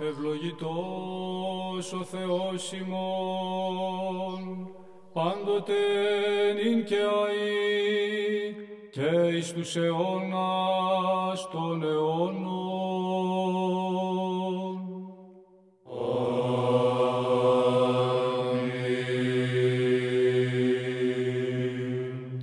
ευλογητός ο Θεός ημών, πάντοτε νυν και αΐ, και εις τους αιώνας των αιώνων.